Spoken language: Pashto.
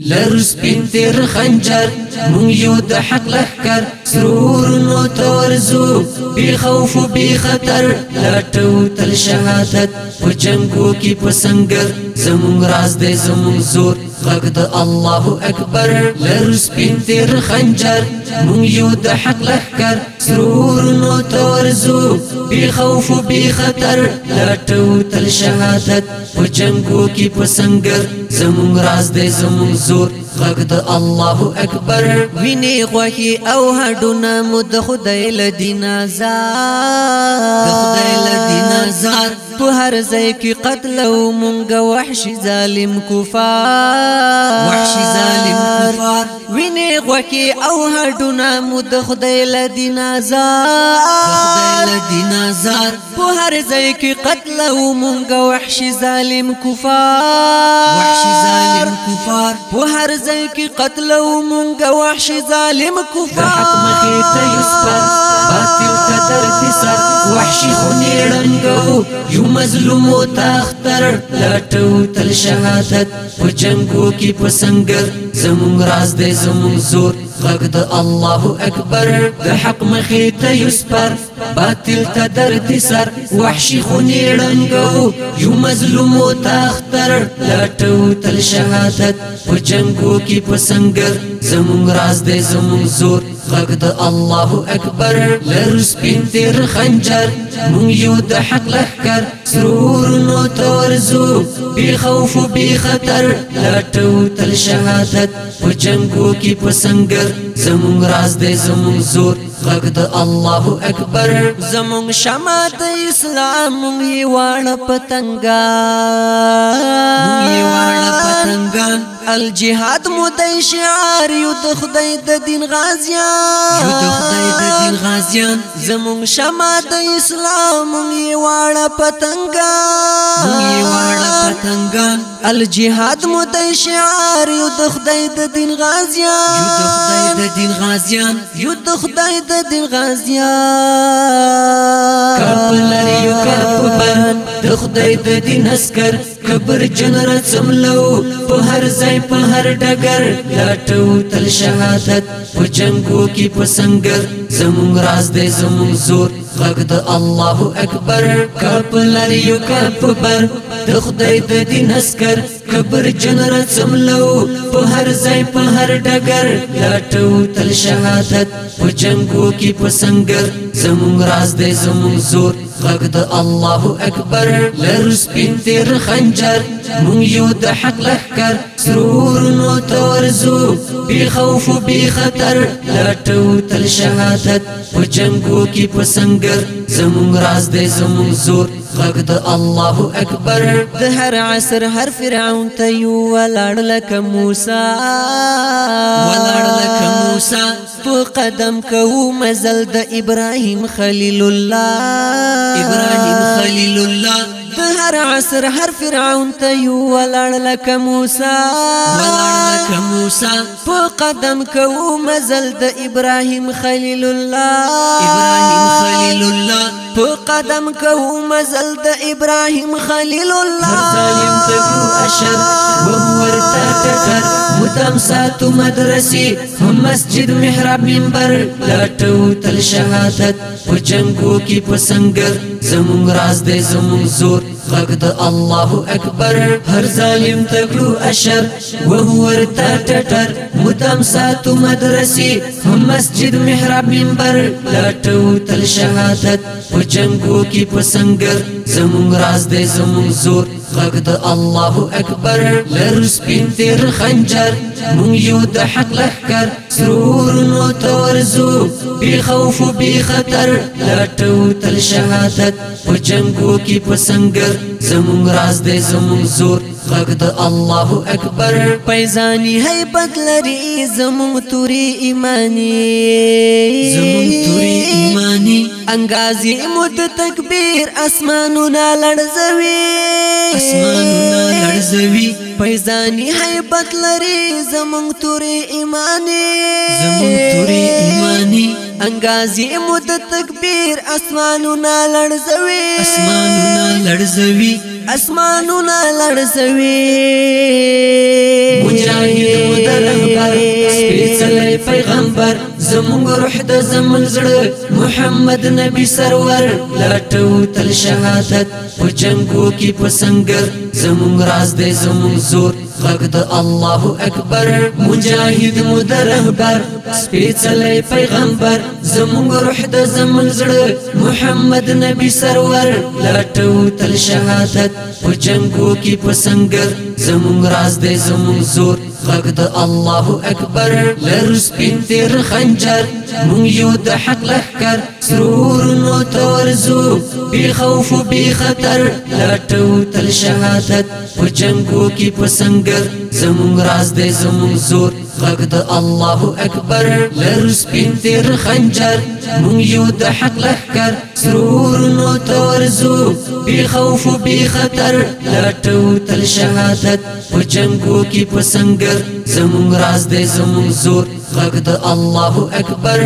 لر سپین تیر خنجر مون یو د حق لخر سرور نو تورزو بی خوف بی خطر لټو تل شهادت په جنگو کې پسنګر زمون راز دې زمون زور غږ د الله اکبر لر سپین تیر خنجر مونږ یو د حق لهکر سرور نو تورزو بی خوف بی خطر لټو تل شهادت په جنگو کې پسنګر زمونږ راز دی زمونږ زور غږ د الله اکبر ویني غوخي او هډونه مد خدای لدین آزاد خدای لدین آزاد په هر ځای کې قتل او مونږ وحشي ظالم کفار وحشي ظالم غوکی او هډونه مود خدای لدین آزاد خدای لدین آزاد په هر ځای کې قتل او مونږ وحشي ظالم کفار وحشي ظالم کفار په هر ځای کې قتل او مونږ وحشي ظالم کفار حق مخې ته یسپر باطل قدر دې سر وحشي خو نیړنګ یو یو مظلوم او تختر لټو تل شهادت په جنگو کې په سنگر زمون راز دې زمون زور غږ د الله اکبر د حق مخې ته یسپر باطل ته درد سر وحشي خونی ړنګو یو مظلوم او تختر لټو تل شهادت په جنگو کې په سنگر زمونږ راز دی زمونږ زور غږ د الله اکبر لر سپین تیر خنجر مونږ یو د حق لخر سرور نو تورزو بی خوف بی خطر لټو تل شهادت په جنگو کې پسنګر زمونږ راز دی زمونږ زور غږ د الله اکبر زمونږ شمع د اسلام یې واړه پتنګان یې واړه پتنګان الجهاد مودای شعار یو د خدای د دین غازیان یو د خدای د دین غازیان زمون شمع د اسلام می واړه پتنګان می واړه پتنګان الجهاد مودای شعار یو د خدای د دین غازیان یو د خدای د دین غازیان یو د خدای د دین غازیان کرپ لري یو کرپ بن د خدای د دین اسکر قبر جنره سملو په هر ځای په هر ډګر لاټو تل شهادت په جنگو کې په سنگر زمون راز دې زمون زور غږ د الله اکبر کپلر یو کپبر د خدای د دین اسکر قبر جنره سملو په هر ځای په هر ډګر لاټو تل شهادت په جنگو کې په سنگر زمون راز دی زمون زور غږ د الله اکبر لر سپین تیر خنجر مون یو د حق لهکر سرور نو تورزو بی خوف بی خطر لټو تل شهادت په جنگو کې پسنګر زمون راز دی زمون زور غږ د الله اکبر د هر عصر هر فرعون ته یو ولاړ لکه موسی موسی په قدم کو مزل د ابراهیم خلیل الله ابراهیم خلیل الله هر عصر هر فرعون ته یو ولړ لکه موسی ولړ لکه موسی په قدم کو مزل د ابراهیم خلیل الله ابراهیم خلیل الله په قدم کو مزل د ابراهیم خلیل الله ظالم تکو اشر وهور تتر متمسات مدرسي هم مسجد محراب منبر لا تو تل شهادت په جنگو کې په سنگر زمون راز دی زمون زور غږ د الله اکبر هر ظالم تکلو اشر وهو ورتا ټټر مدام ساتو مدرسې هم مسجد محراب منبر لاټو تل شهادت په جنگو کې په سنگر زمون راز دی زمون زور غږ د الله اکبر لر سپین تیر خنجر مونږ یو د حق لخر سرور نو تورزو بی خوف بی خطر لټو تل شهادت په جنگو کې پسنګر زمونږ راز دې زمونږ زور غږ د الله اکبر پېزاني هيبت لري زمون توري ایمانی زمون توري ایمانی انګازي مد تکبیر اسمانونه لړزوي اسمانونه لړزوي پېزاني هيبت لري زمون توري ایمانی زمون توري ایمانی انګازي مد تکبیر اسمانونه لړزوي اسمانونه لړزوي اسمانونه لړزوي مجاهد مدربر سپېڅلې پیغام زمونږ روح د زمونږ زړه محمد نبی سرور لاټو تل شهادت په جنگو کې په سنگر زمونږ راز دی زمونږ زور غږ د الله اکبر مجاهد مو د رهبر سپېڅلی پیغمبر زمونږ روح د زمونږ زړه محمد نبی سرور لاټو تل شهادت په جنگو کې په سنگر زمونږ راز دی زمونږ زور غږ د الله اکبر لر سپین تیر خنجر مونږ یو د حق لخر سرور نو تورزو بی خوف بی خطر لټو تل شهادت په جنگو کې پسنګر زمونږ راز دې زمونږ زور غږ د الله اکبر لر سپین تیر خنجر مونږ یو د حق لخر سرور نو تورزو بی خوف بی خطر لټو تل شهادت په جنگو کې پسنګر زمون راز دې زمون زور غږ د الله اکبر